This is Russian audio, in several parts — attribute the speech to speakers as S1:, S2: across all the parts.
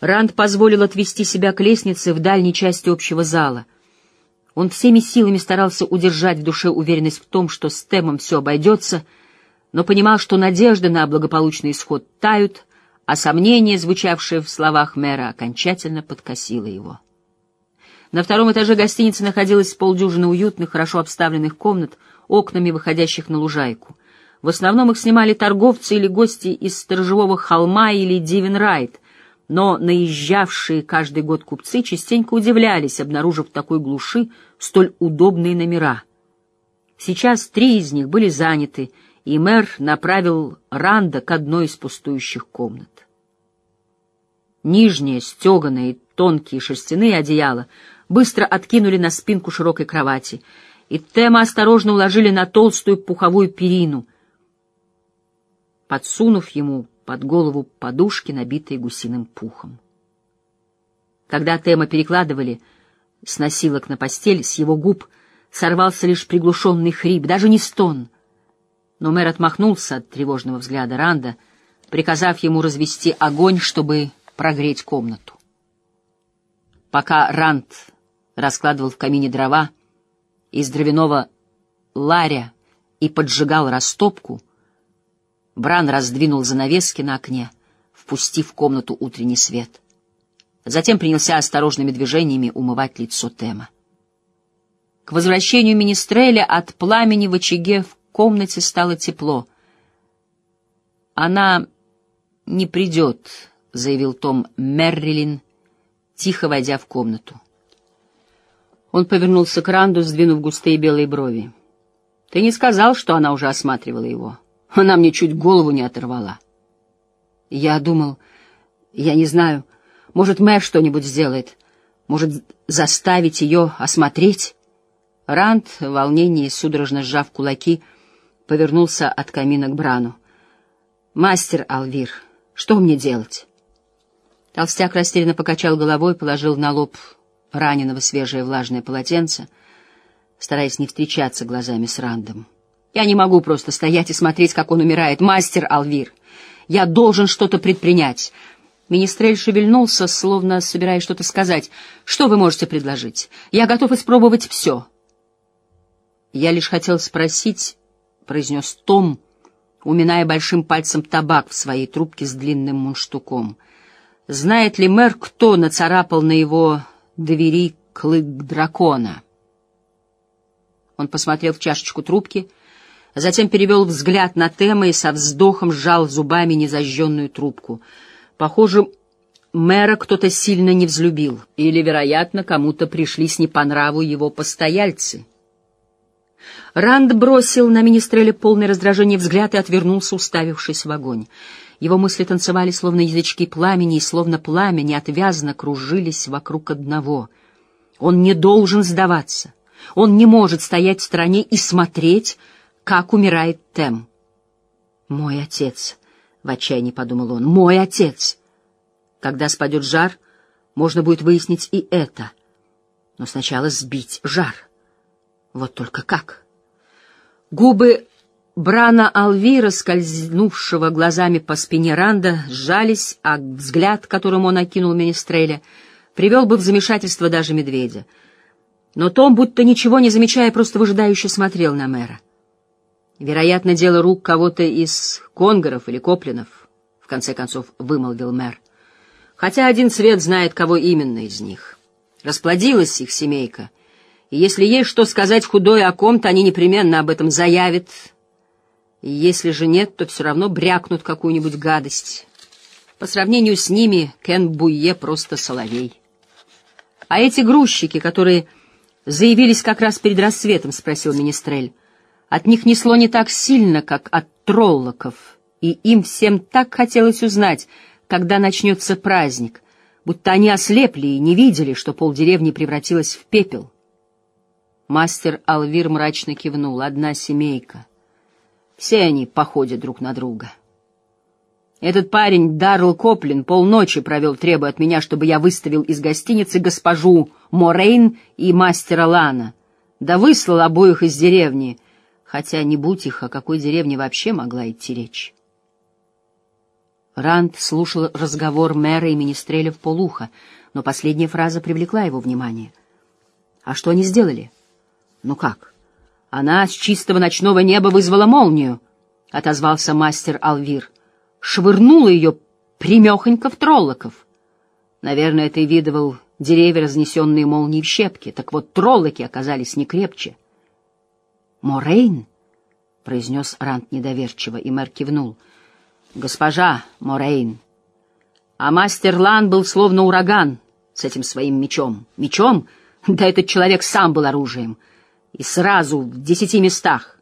S1: Ранд позволил отвести себя к лестнице в дальней части общего зала. Он всеми силами старался удержать в душе уверенность в том, что с Темом все обойдется, но понимал, что надежды на благополучный исход тают, а сомнение, звучавшее в словах мэра, окончательно подкосило его. На втором этаже гостиницы находилось полдюжины уютных, хорошо обставленных комнат, окнами, выходящих на лужайку. В основном их снимали торговцы или гости из Сторожевого холма или Дивенрайт, но наезжавшие каждый год купцы частенько удивлялись, обнаружив в такой глуши столь удобные номера. Сейчас три из них были заняты, и мэр направил Ранда к одной из пустующих комнат. Нижние, стеганые, тонкие шерстяные одеяла быстро откинули на спинку широкой кровати, и Тема осторожно уложили на толстую пуховую перину, подсунув ему под голову подушки, набитые гусиным пухом. Когда Тема перекладывали с носилок на постель, с его губ сорвался лишь приглушенный хрип, даже не стон. Но мэр отмахнулся от тревожного взгляда Ранда, приказав ему развести огонь, чтобы прогреть комнату. Пока Ранд раскладывал в камине дрова из дровяного ларя и поджигал растопку, Бран раздвинул занавески на окне, впустив в комнату утренний свет. Затем принялся осторожными движениями умывать лицо Тема. К возвращению Министреля от пламени в очаге в комнате стало тепло. Она не придет, — заявил Том Меррилин, тихо войдя в комнату. Он повернулся к Ранду, сдвинув густые белые брови. — Ты не сказал, что она уже осматривала его? Она мне чуть голову не оторвала. Я думал... Я не знаю... Может, мэр что-нибудь сделает? Может, заставить ее осмотреть? Ранд, в волнении, судорожно сжав кулаки, повернулся от камина к Брану. «Мастер Алвир, что мне делать?» Толстяк растерянно покачал головой, положил на лоб раненого свежее влажное полотенце, стараясь не встречаться глазами с Рандом. «Я не могу просто стоять и смотреть, как он умирает. Мастер Алвир, я должен что-то предпринять». Министрель шевельнулся, словно собираясь что-то сказать. «Что вы можете предложить? Я готов испробовать все». «Я лишь хотел спросить», — произнес Том, уминая большим пальцем табак в своей трубке с длинным мунштуком — Знает ли мэр, кто нацарапал на его двери клык дракона? Он посмотрел в чашечку трубки, затем перевел взгляд на Тема и со вздохом сжал зубами незажженную трубку. Похоже, мэра кто-то сильно не взлюбил, или, вероятно, кому-то пришлись не по нраву его постояльцы. Ранд бросил на министреля полное раздражение взгляд и отвернулся, уставившись в огонь. Его мысли танцевали, словно язычки пламени, и словно пламя неотвязно кружились вокруг одного. Он не должен сдаваться. Он не может стоять в стороне и смотреть, как умирает Тем. «Мой отец», — в отчаянии подумал он, — «мой отец». Когда спадет жар, можно будет выяснить и это. Но сначала сбить жар. Вот только как? Губы Брана Алвира, скользнувшего глазами по спине Ранда, сжались, а взгляд, которым он окинул Менестреля, привел бы в замешательство даже медведя. Но Том, будто ничего не замечая, просто выжидающе смотрел на мэра. Вероятно, дело рук кого-то из конгоров или коплинов, в конце концов вымолвил мэр. Хотя один цвет знает, кого именно из них. Расплодилась их семейка, и если есть что сказать худое о ком-то, они непременно об этом заявят, и если же нет, то все равно брякнут какую-нибудь гадость. По сравнению с ними Кен Буйе просто соловей. А эти грузчики, которые заявились как раз перед рассветом, спросил Министрель, от них несло не так сильно, как от троллоков, и им всем так хотелось узнать, когда начнется праздник, будто они ослепли и не видели, что полдеревни превратилась в пепел. Мастер Алвир мрачно кивнул. Одна семейка. Все они походят друг на друга. Этот парень, Даррел Коплин, полночи провел, требуя от меня, чтобы я выставил из гостиницы госпожу Морейн и мастера Лана. Да выслал обоих из деревни, хотя не будь их, о какой деревне вообще могла идти речь. Ранд слушал разговор мэра и министреля в полухо, но последняя фраза привлекла его внимание. «А что они сделали?» «Ну как?» «Она с чистого ночного неба вызвала молнию», — отозвался мастер Алвир. «Швырнула ее примехонько в троллоков. Наверное, ты видывал деревья, разнесенные молнией в щепки. Так вот, троллоки оказались не крепче». «Морейн?» — произнес Рант недоверчиво, и мэр кивнул. «Госпожа Морейн». А мастер Лан был словно ураган с этим своим мечом. Мечом? Да этот человек сам был оружием. И сразу в десяти местах.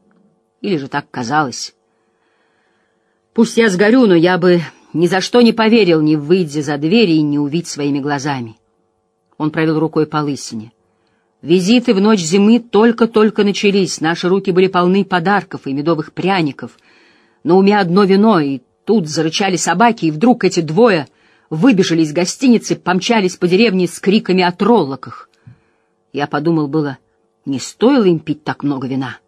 S1: Или же так казалось. Пусть я сгорю, но я бы ни за что не поверил, не выйдя за двери и не увидеть своими глазами. Он провел рукой по лысине. Визиты в ночь зимы только-только начались, наши руки были полны подарков и медовых пряников. Но у меня одно вино, и тут зарычали собаки, и вдруг эти двое выбежали из гостиницы, помчались по деревне с криками о троллоках. Я подумал было, не стоило им пить так много вина.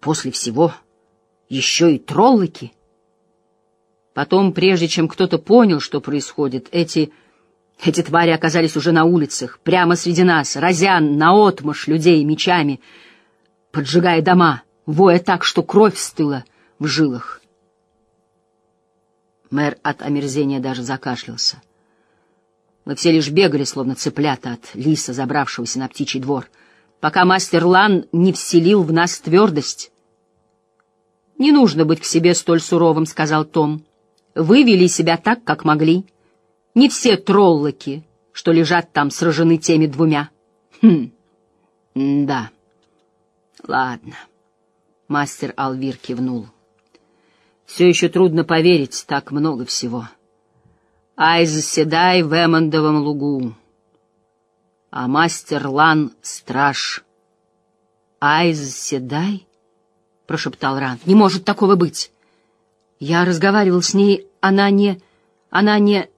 S1: После всего еще и троллоки. Потом, прежде чем кто-то понял, что происходит, эти... Эти твари оказались уже на улицах, прямо среди нас, разя наотмашь людей мечами, поджигая дома, воя так, что кровь стыла в жилах. Мэр от омерзения даже закашлялся. Мы все лишь бегали, словно цыплята от лиса, забравшегося на птичий двор, пока мастер Лан не вселил в нас твердость. «Не нужно быть к себе столь суровым», — сказал Том. Вы вели себя так, как могли. Не все троллоки, что лежат там, сражены теми двумя. Хм, да. Ладно. Мастер Алвир кивнул. Все еще трудно поверить, так много всего. Ай, заседай в Эммондовом лугу. А мастер Лан — страж. Ай, заседай, — прошептал Ран. — Не может такого быть. Я разговаривал с ней, она не... Она не...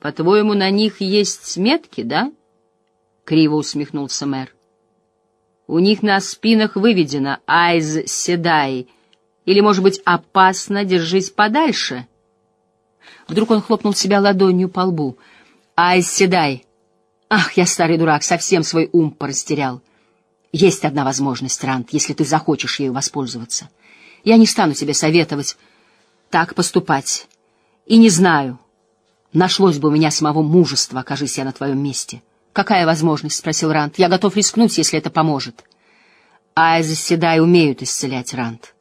S1: По-твоему, на них есть метки, да? Криво усмехнулся мэр. У них на спинах выведено «Айз Седай» или, может быть, «Опасно, держись подальше». Вдруг он хлопнул себя ладонью по лбу. «Айз Седай! Ах, я старый дурак, совсем свой ум порастерял. Есть одна возможность, Рант, если ты захочешь ею воспользоваться. Я не стану тебе советовать, так поступать. И не знаю, нашлось бы у меня самого мужества, окажись я на твоем месте. «Какая возможность?» — спросил Рант. «Я готов рискнуть, если это поможет». «Айза Седай умеют исцелять, Рант.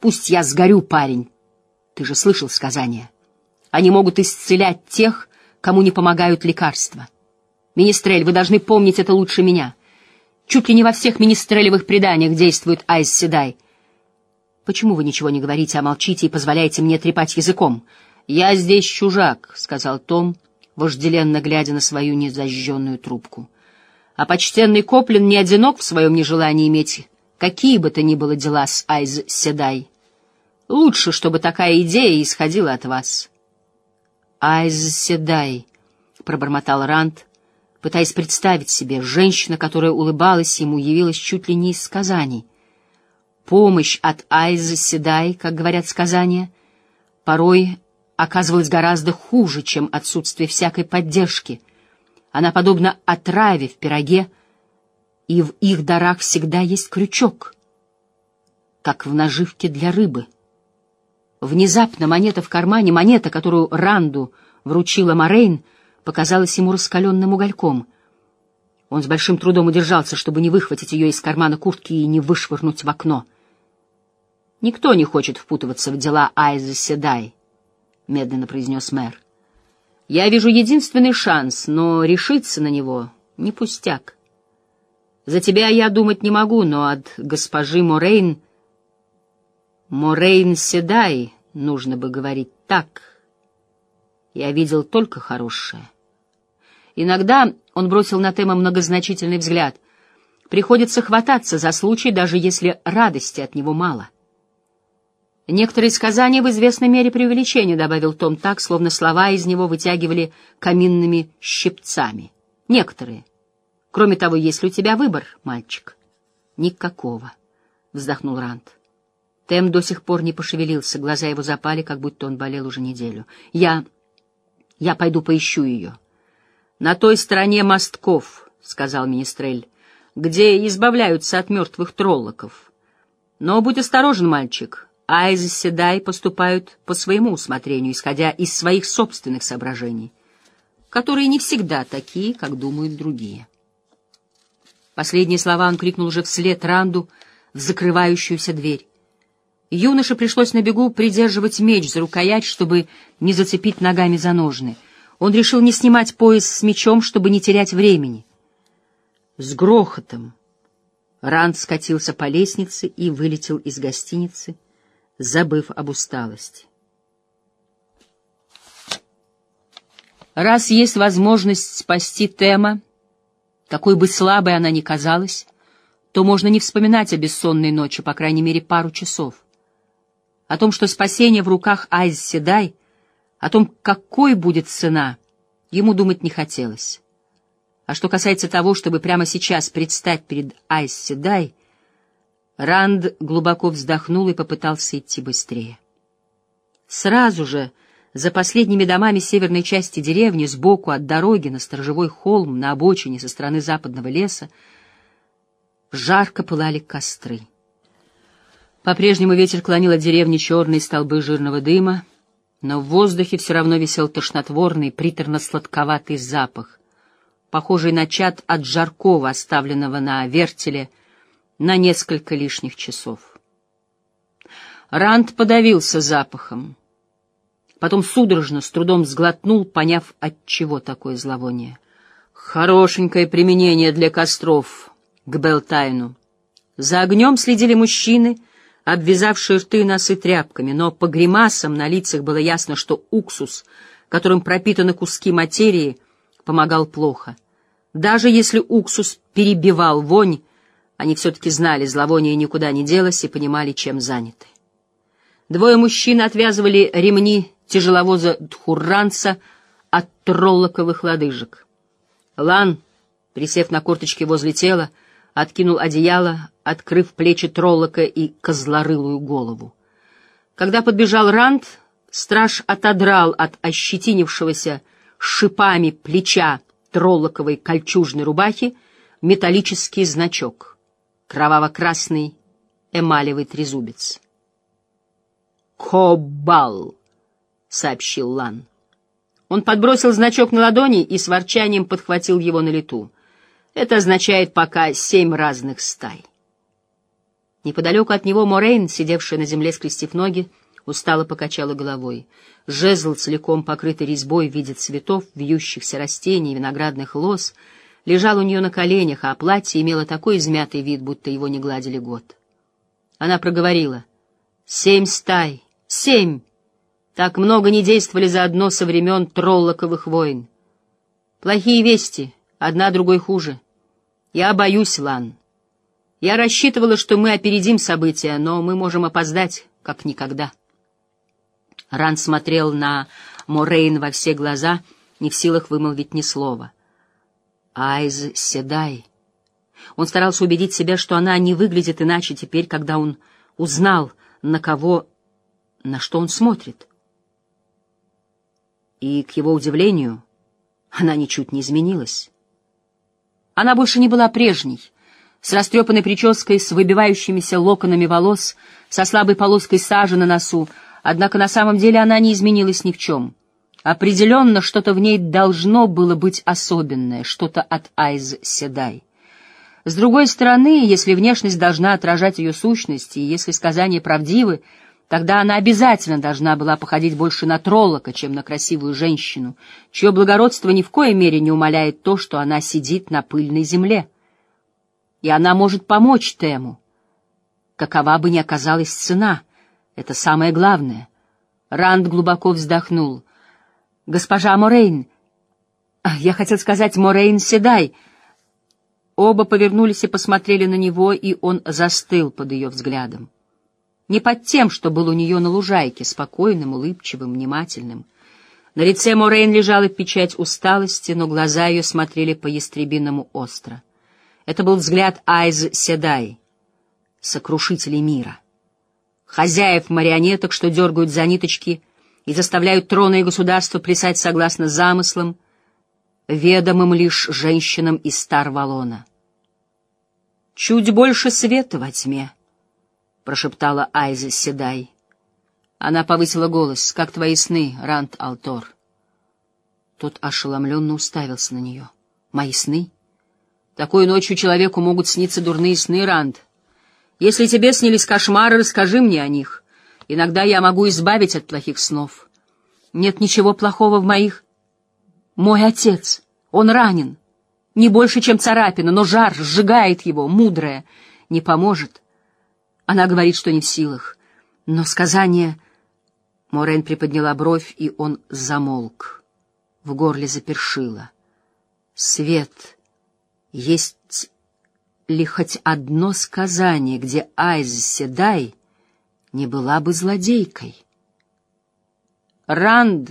S1: Пусть я сгорю, парень. Ты же слышал сказание. Они могут исцелять тех, кому не помогают лекарства. Министрель, вы должны помнить это лучше меня. Чуть ли не во всех министрелевых преданиях действует Айз Седай — Почему вы ничего не говорите, а молчите и позволяете мне трепать языком? Я здесь чужак, — сказал Том, вожделенно глядя на свою незажженную трубку. А почтенный Коплин не одинок в своем нежелании иметь какие бы то ни было дела с Айз Седай. Лучше, чтобы такая идея исходила от вас. Айз Седай, — пробормотал Рант, пытаясь представить себе, женщина, которая улыбалась ему, явилась чуть ли не из сказаний. Помощь от Айза Седай, как говорят сказания, порой оказывалась гораздо хуже, чем отсутствие всякой поддержки. Она подобна отраве в пироге, и в их дарах всегда есть крючок, как в наживке для рыбы. Внезапно монета в кармане, монета, которую Ранду вручила Морейн, показалась ему раскаленным угольком. Он с большим трудом удержался, чтобы не выхватить ее из кармана куртки и не вышвырнуть в окно. Никто не хочет впутываться в дела Айза Седай, — медленно произнес мэр. Я вижу единственный шанс, но решиться на него не пустяк. За тебя я думать не могу, но от госпожи Морейн... Морейн Седай, нужно бы говорить так. Я видел только хорошее. Иногда он бросил на Тема многозначительный взгляд. Приходится хвататься за случай, даже если радости от него мало. — Некоторые сказания в известной мере преувеличения, добавил Том так, словно слова из него вытягивали каминными щипцами. Некоторые. Кроме того, есть ли у тебя выбор, мальчик? Никакого, вздохнул Рант. Тем до сих пор не пошевелился, глаза его запали, как будто он болел уже неделю. «Я... я пойду поищу ее». «На той стороне мостков», — сказал Министрель, — «где избавляются от мертвых троллоков. Но будь осторожен, мальчик, Айз и Седай поступают по своему усмотрению, исходя из своих собственных соображений, которые не всегда такие, как думают другие». Последние слова он крикнул уже вслед Ранду в закрывающуюся дверь. Юноше пришлось на бегу придерживать меч за рукоять, чтобы не зацепить ногами за ножны. Он решил не снимать пояс с мечом, чтобы не терять времени. С грохотом Ранд скатился по лестнице и вылетел из гостиницы, забыв об усталости. Раз есть возможность спасти Тема, какой бы слабой она ни казалась, то можно не вспоминать о бессонной ночи, по крайней мере, пару часов. О том, что спасение в руках Айз Седай, о том, какой будет цена, ему думать не хотелось. А что касается того, чтобы прямо сейчас предстать перед Айз Седай, Ранд глубоко вздохнул и попытался идти быстрее. Сразу же за последними домами северной части деревни, сбоку от дороги, на сторожевой холм, на обочине со стороны западного леса, жарко пылали костры. По-прежнему ветер клонил от деревни черные столбы жирного дыма, но в воздухе все равно висел тошнотворный, приторно-сладковатый запах, похожий на чад от жаркого, оставленного на вертеле на несколько лишних часов. Ранд подавился запахом. Потом судорожно, с трудом сглотнул, поняв, от чего такое зловоние. Хорошенькое применение для костров к Белтайну. За огнем следили мужчины — обвязавшие рты и носы тряпками, но по гримасам на лицах было ясно, что уксус, которым пропитаны куски материи, помогал плохо. Даже если уксус перебивал вонь, они все-таки знали, зловоние никуда не делось и понимали, чем заняты. Двое мужчин отвязывали ремни тяжеловоза Дхурранца от троллоковых лодыжек. Лан, присев на корточки возле тела, откинул одеяло, открыв плечи троллока и козлорылую голову. Когда подбежал Ранд, страж отодрал от ощетинившегося шипами плеча троллоковой кольчужной рубахи металлический значок, кроваво-красный эмалевый трезубец. «Кобал!» — сообщил Лан. Он подбросил значок на ладони и с ворчанием подхватил его на лету. Это означает пока семь разных стай. Неподалеку от него Морейн, сидевшая на земле, скрестив ноги, устало покачала головой. Жезл, целиком покрытый резьбой в виде цветов, вьющихся растений, виноградных лоз, лежал у нее на коленях, а платье имело такой измятый вид, будто его не гладили год. Она проговорила. «Семь стай! Семь! Так много не действовали заодно со времен троллоковых войн. Плохие вести, одна другой хуже. Я боюсь, Лан». Я рассчитывала, что мы опередим события, но мы можем опоздать, как никогда. Ран смотрел на Морейн во все глаза, не в силах вымолвить ни слова. Айз Седай. Он старался убедить себя, что она не выглядит иначе теперь, когда он узнал, на кого, на что он смотрит. И, к его удивлению, она ничуть не изменилась. Она больше не была прежней, с растрепанной прической, с выбивающимися локонами волос, со слабой полоской сажи на носу, однако на самом деле она не изменилась ни в чем. Определенно, что-то в ней должно было быть особенное, что-то от Айз Седай. С другой стороны, если внешность должна отражать ее сущность, и если сказания правдивы, тогда она обязательно должна была походить больше на троллока, чем на красивую женщину, чье благородство ни в коей мере не умаляет то, что она сидит на пыльной земле и она может помочь Тему. Какова бы ни оказалась цена, это самое главное. Ранд глубоко вздохнул. «Госпожа Морейн...» «Я хотел сказать Морейн Седай...» Оба повернулись и посмотрели на него, и он застыл под ее взглядом. Не под тем, что был у нее на лужайке, спокойным, улыбчивым, внимательным. На лице Морейн лежала печать усталости, но глаза ее смотрели по-ястребиному остро. Это был взгляд Айз Седай, сокрушителей мира. хозяев марионеток, что дергают за ниточки и заставляют троны и государства плясать согласно замыслам, ведомым лишь женщинам из Стар-Валона. «Чуть больше света во тьме», — прошептала Айза Седай. Она повысила голос. «Как твои сны, Рант Алтор?» Тот ошеломленно уставился на нее. «Мои сны?» «Такой ночью человеку могут сниться дурные сны, Ранд. Если тебе снились кошмары, расскажи мне о них. Иногда я могу избавить от плохих снов. Нет ничего плохого в моих... Мой отец, он ранен. Не больше, чем царапина, но жар сжигает его, мудрая, не поможет. Она говорит, что не в силах. Но сказание... Морен приподняла бровь, и он замолк. В горле запершило. Свет. Есть ли хоть одно сказание, где Айз Седай не была бы злодейкой? Ранд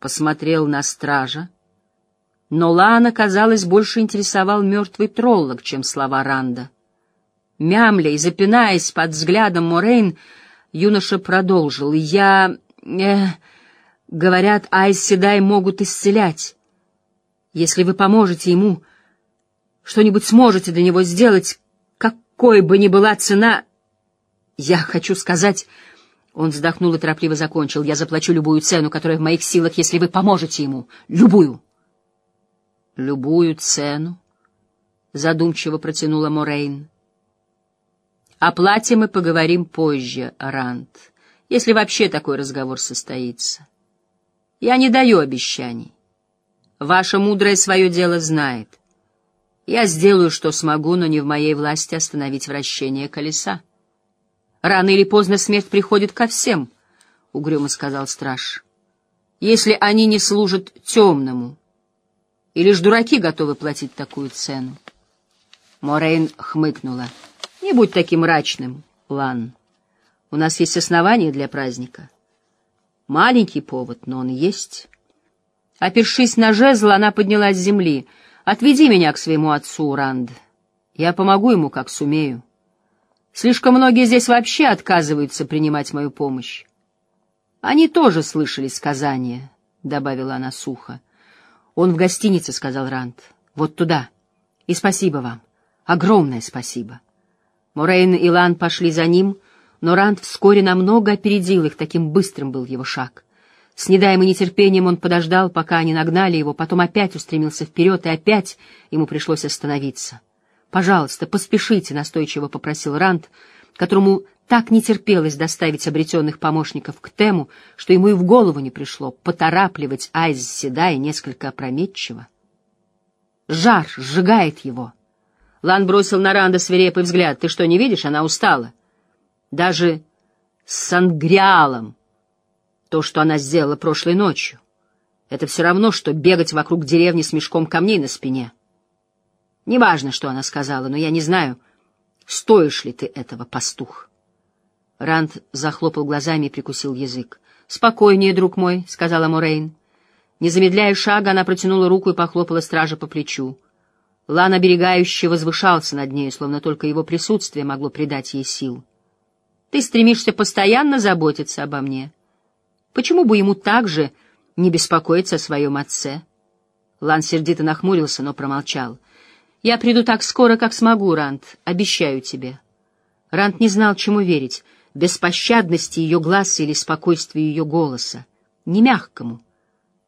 S1: посмотрел на стража, но Лана, казалось, больше интересовал мертвый троллок, чем слова Ранда. Мямля и запинаясь под взглядом Морейн, юноша продолжил. «Я... Э, говорят, Айс Седай могут исцелять. Если вы поможете ему, что-нибудь сможете для него сделать, какой бы ни была цена... Я хочу сказать...» Он вздохнул и торопливо закончил. «Я заплачу любую цену, которая в моих силах, если вы поможете ему. Любую!» «Любую цену?» — задумчиво протянула Морейн. «О плате мы поговорим позже, Ранд, если вообще такой разговор состоится. Я не даю обещаний. Ваша мудрая свое дело знает. Я сделаю, что смогу, но не в моей власти остановить вращение колеса. Рано или поздно смерть приходит ко всем, — угрюмо сказал страж. Если они не служат темному, и лишь дураки готовы платить такую цену. Морейн хмыкнула. Не будь таким мрачным, Лан. У нас есть основания для праздника. Маленький повод, но он есть. Опершись на жезл, она поднялась с земли. «Отведи меня к своему отцу, Ранд. Я помогу ему, как сумею. Слишком многие здесь вообще отказываются принимать мою помощь. Они тоже слышали сказания», — добавила она сухо. «Он в гостинице», — сказал Ранд. «Вот туда. И спасибо вам. Огромное спасибо». Морейн и Лан пошли за ним, но Ранд вскоре намного опередил их, таким быстрым был его шаг. С недаемым нетерпением он подождал, пока они нагнали его, потом опять устремился вперед, и опять ему пришлось остановиться. «Пожалуйста, поспешите», — настойчиво попросил Ранд, которому так не терпелось доставить обретенных помощников к Тему, что ему и в голову не пришло поторапливать Айз Седай несколько опрометчиво. Жар сжигает его. Лан бросил на Ранда свирепый взгляд. «Ты что, не видишь? Она устала. Даже с Сангриалом то, что она сделала прошлой ночью. Это все равно, что бегать вокруг деревни с мешком камней на спине. Неважно, что она сказала, но я не знаю, стоишь ли ты этого, пастух». Ранд захлопал глазами и прикусил язык. «Спокойнее, друг мой», — сказала Морейн. Не замедляя шага, она протянула руку и похлопала стража по плечу. Лан оберегающий возвышался над ней, словно только его присутствие могло придать ей сил. «Ты стремишься постоянно заботиться обо мне. Почему бы ему также не беспокоиться о своем отце?» Лан сердито нахмурился, но промолчал. «Я приду так скоро, как смогу, Ранд, обещаю тебе». Ранд не знал, чему верить — беспощадности ее глаз или спокойствию ее голоса, не мягкому,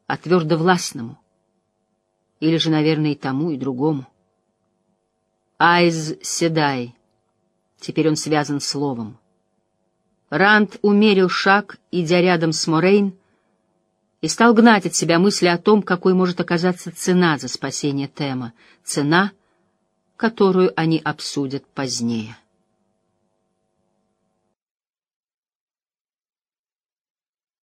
S1: а твердо властному, или же, наверное, и тому, и другому. Айз Седай, теперь он связан словом. Ранд умерил шаг, идя рядом с Морейн, и стал гнать от себя мысли о том, какой может оказаться цена за спасение Тема, цена, которую они обсудят позднее.